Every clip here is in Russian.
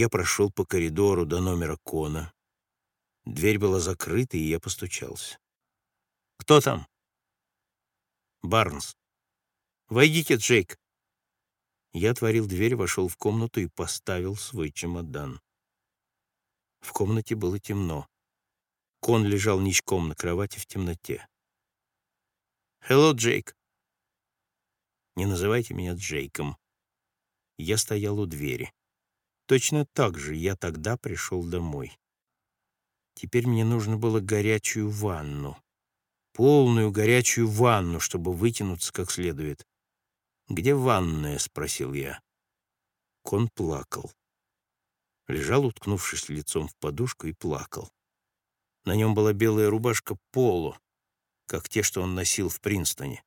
Я прошел по коридору до номера Кона. Дверь была закрыта, и я постучался. «Кто там?» «Барнс». «Войдите, Джейк». Я отворил дверь, вошел в комнату и поставил свой чемодан. В комнате было темно. Кон лежал ничком на кровати в темноте. «Хелло, Джейк». «Не называйте меня Джейком». Я стоял у двери. Точно так же я тогда пришел домой. Теперь мне нужно было горячую ванну. Полную горячую ванну, чтобы вытянуться как следует. «Где ванная?» — спросил я. Кон плакал. Лежал, уткнувшись лицом в подушку, и плакал. На нем была белая рубашка поло, как те, что он носил в Принстоне.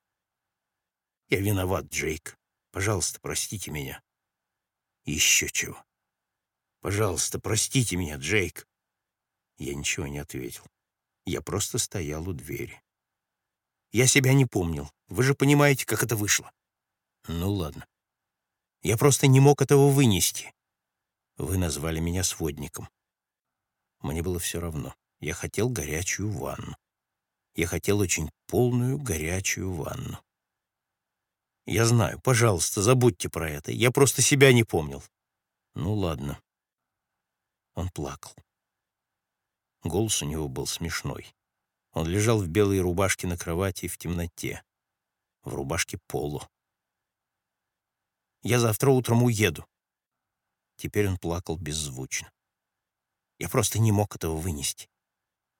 «Я виноват, Джейк. Пожалуйста, простите меня». «Еще чего. Пожалуйста, простите меня, Джейк». Я ничего не ответил. Я просто стоял у двери. Я себя не помнил. Вы же понимаете, как это вышло. Ну ладно. Я просто не мог этого вынести. Вы назвали меня сводником. Мне было все равно. Я хотел горячую ванну. Я хотел очень полную горячую ванну. Я знаю, пожалуйста, забудьте про это. Я просто себя не помнил. Ну ладно. Плакал. Голос у него был смешной. Он лежал в белой рубашке на кровати в темноте. В рубашке полу. «Я завтра утром уеду». Теперь он плакал беззвучно. Я просто не мог этого вынести.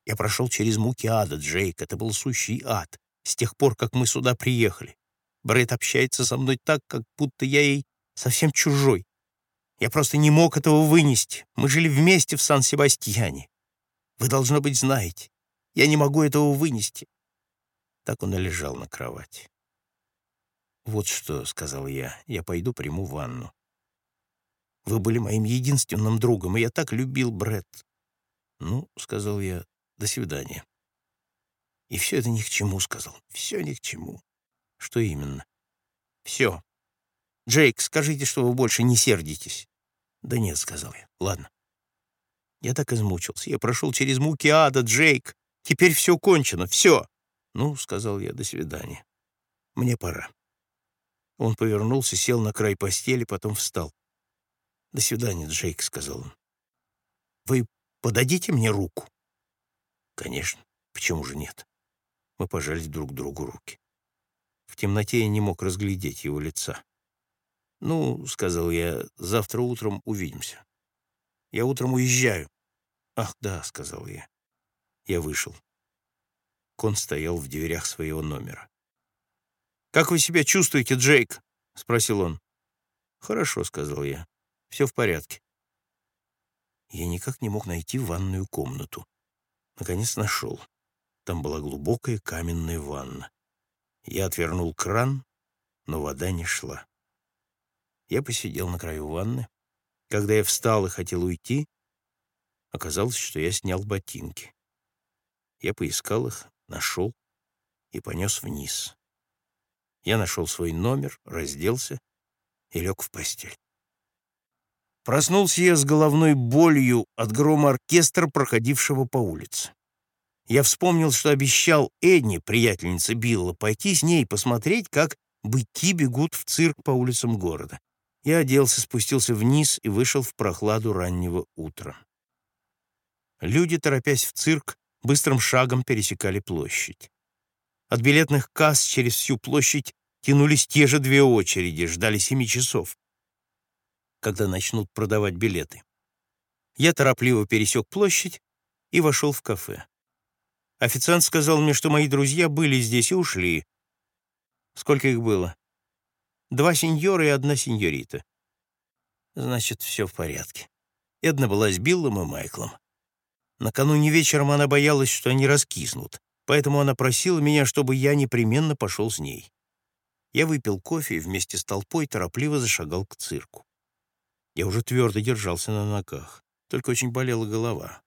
Я прошел через муки ада, Джейк. Это был сущий ад. С тех пор, как мы сюда приехали. Брэд общается со мной так, как будто я ей совсем чужой. Я просто не мог этого вынести. Мы жили вместе в Сан-Себастьяне. Вы, должно быть, знаете. Я не могу этого вынести. Так он и лежал на кровати. «Вот что», — сказал я, — «я пойду приму ванну». «Вы были моим единственным другом, и я так любил Брэд». «Ну», — сказал я, до свидания. И все это ни к чему, сказал. Все ни к чему. Что именно? Все. Джейк, скажите, что вы больше не сердитесь. Да нет, сказал я. Ладно. Я так измучился. Я прошел через муки ада, Джейк. Теперь все кончено, все. Ну, сказал я, до свидания. Мне пора. Он повернулся, сел на край постели, потом встал. «До свидания, Джейк», — сказал он. «Вы подадите мне руку?» Конечно, почему же нет? Мы пожали друг другу руки. В темноте я не мог разглядеть его лица. «Ну, — сказал я, — завтра утром увидимся. Я утром уезжаю». «Ах, да, — сказал я. Я вышел. Кон стоял в дверях своего номера. «Как вы себя чувствуете, Джейк?» — спросил он. «Хорошо», — сказал я. «Все в порядке». Я никак не мог найти ванную комнату. Наконец нашел. Там была глубокая каменная ванна. Я отвернул кран, но вода не шла. Я посидел на краю ванны. Когда я встал и хотел уйти, оказалось, что я снял ботинки. Я поискал их, нашел и понес вниз. Я нашел свой номер, разделся и лег в постель. Проснулся я с головной болью от грома оркестра, проходившего по улице. Я вспомнил, что обещал Эдни, приятельнице Билла, пойти с ней посмотреть, как быки бегут в цирк по улицам города. Я оделся, спустился вниз и вышел в прохладу раннего утра. Люди, торопясь в цирк, быстрым шагом пересекали площадь. От билетных касс через всю площадь тянулись те же две очереди, ждали семи часов когда начнут продавать билеты. Я торопливо пересек площадь и вошел в кафе. Официант сказал мне, что мои друзья были здесь и ушли. Сколько их было? Два сеньора и одна сеньорита. Значит, все в порядке. Эдна была с Биллом и Майклом. Накануне вечером она боялась, что они раскиснут, поэтому она просила меня, чтобы я непременно пошел с ней. Я выпил кофе и вместе с толпой торопливо зашагал к цирку. Я уже твердо держался на ногах, только очень болела голова.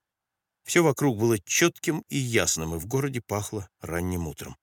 Все вокруг было четким и ясным, и в городе пахло ранним утром.